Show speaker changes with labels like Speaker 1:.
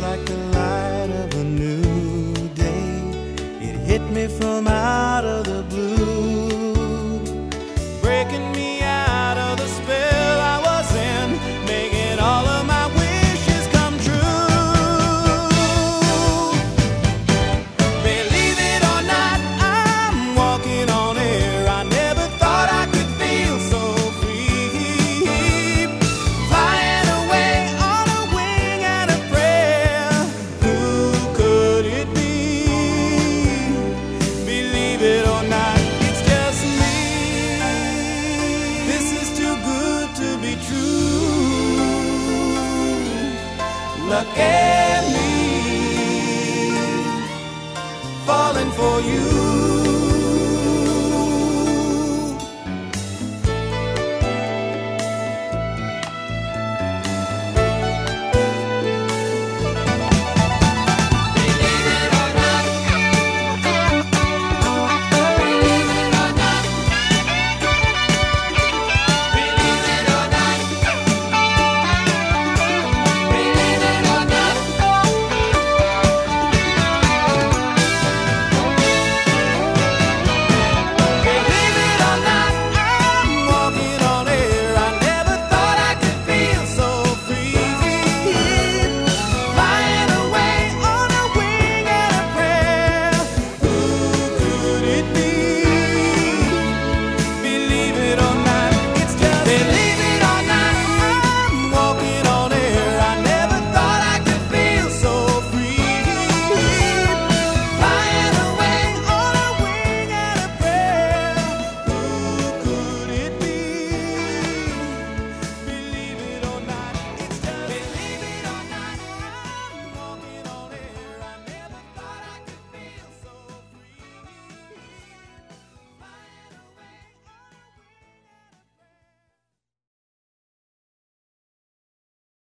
Speaker 1: like the light of a new day. It hit me from out of the blue. Look at me, falling for you.